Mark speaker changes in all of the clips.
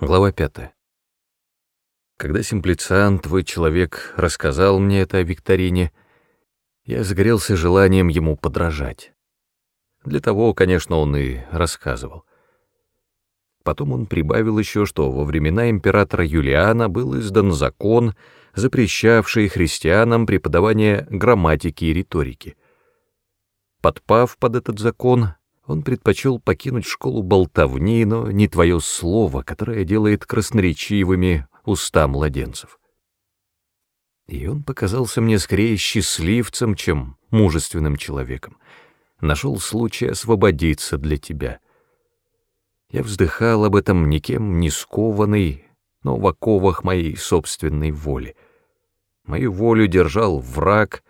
Speaker 1: Глава 5. Когда симплициан, твой человек, рассказал мне это о Викторине, я загорелся желанием ему подражать. Для того, конечно, он и рассказывал. Потом он прибавил еще, что во времена императора Юлиана был издан закон, запрещавший христианам преподавание грамматики и риторики. Подпав под этот закон, он предпочел покинуть школу болтовни, но не твое слово, которое делает красноречивыми уста младенцев. И он показался мне скорее счастливцем, чем мужественным человеком. Нашел случай освободиться для тебя. Я вздыхал об этом никем не скованный, но в оковах моей собственной воли. Мою волю держал враг,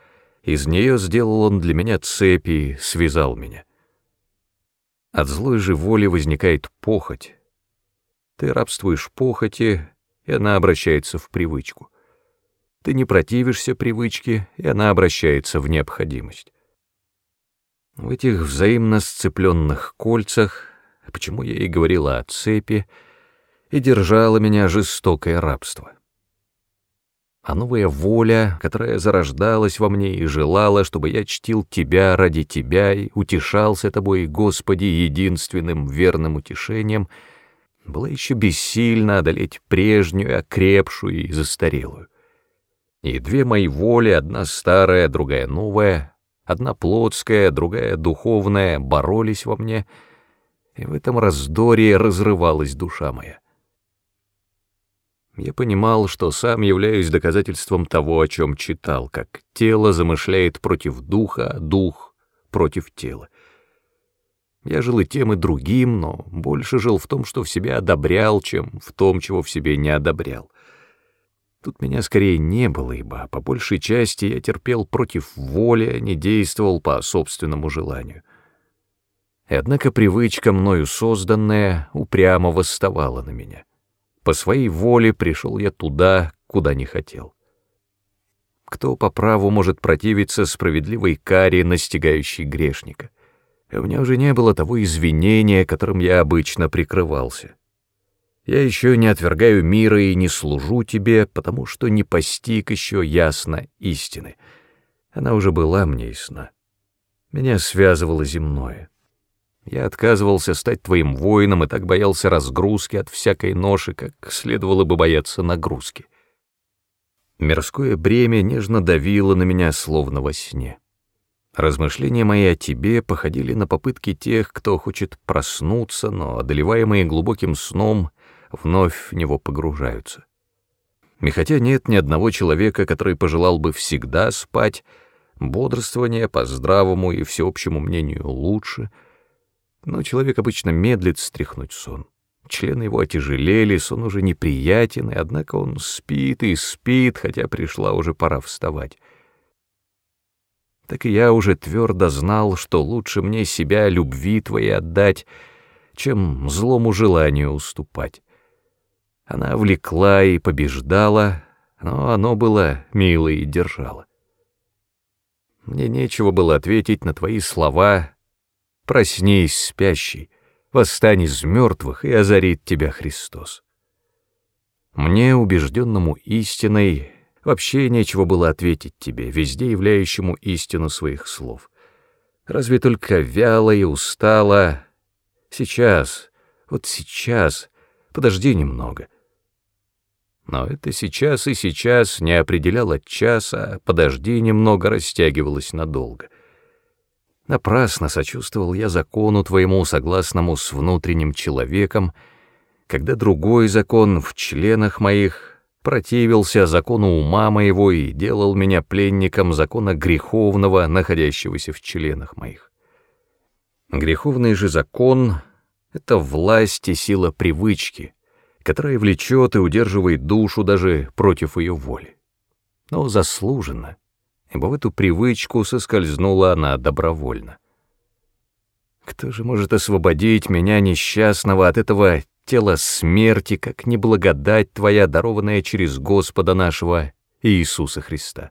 Speaker 1: из нее сделал он для меня цепи, связал меня. От злой же воли возникает похоть. Ты рабствуешь похоти, и она обращается в привычку. Ты не противишься привычке, и она обращается в необходимость. В этих взаимно сцепленных кольцах, почему я и говорила о цепи, и держало меня жестокое рабство а новая воля, которая зарождалась во мне и желала, чтобы я чтил Тебя ради Тебя и утешался Тобой, Господи, единственным верным утешением, была еще бессильна одолеть прежнюю, окрепшую и застарелую. И две мои воли, одна старая, другая новая, одна плотская, другая духовная, боролись во мне, и в этом раздоре разрывалась душа моя. Я понимал, что сам являюсь доказательством того, о чем читал, как тело замышляет против духа, а дух против тела. Я жил и тем, и другим, но больше жил в том, что в себе одобрял, чем в том, чего в себе не одобрял. Тут меня скорее не было, ибо по большей части я терпел против воли, а не действовал по собственному желанию. И однако привычка, мною созданная, упрямо восставала на меня — по своей воле пришел я туда, куда не хотел. Кто по праву может противиться справедливой каре, настигающей грешника? У меня уже не было того извинения, которым я обычно прикрывался. Я еще не отвергаю мира и не служу тебе, потому что не постиг еще ясно истины. Она уже была мне ясна. Меня связывало земное. Я отказывался стать твоим воином и так боялся разгрузки от всякой ноши, как следовало бы бояться нагрузки. Мирское бремя нежно давило на меня, словно во сне. Размышления мои о тебе походили на попытки тех, кто хочет проснуться, но, одолеваемые глубоким сном, вновь в него погружаются. И хотя нет ни одного человека, который пожелал бы всегда спать, бодрствование по здравому и всеобщему мнению лучше — но человек обычно медлит стряхнуть сон. Члены его отяжелели, сон уже неприятен, и однако он спит и спит, хотя пришла уже пора вставать. Так и я уже твердо знал, что лучше мне себя любви твоей отдать, чем злому желанию уступать. Она влекла и побеждала, но оно было мило и держало. Мне нечего было ответить на твои слова, Проснись, спящий, восстань из мертвых, и озарит тебя Христос. Мне, убежденному истиной, вообще нечего было ответить тебе, везде являющему истину своих слов. Разве только вяло и устало. Сейчас, вот сейчас, подожди немного. Но это сейчас и сейчас не определяло часа, подожди немного растягивалось надолго. Напрасно сочувствовал я закону твоему, согласному с внутренним человеком, когда другой закон в членах моих противился закону ума моего и делал меня пленником закона греховного, находящегося в членах моих. Греховный же закон — это власть и сила привычки, которая влечет и удерживает душу даже против ее воли. Но заслуженно — ибо в эту привычку соскользнула она добровольно. Кто же может освободить меня, несчастного, от этого тела смерти, как неблагодать твоя, дарованная через Господа нашего Иисуса Христа?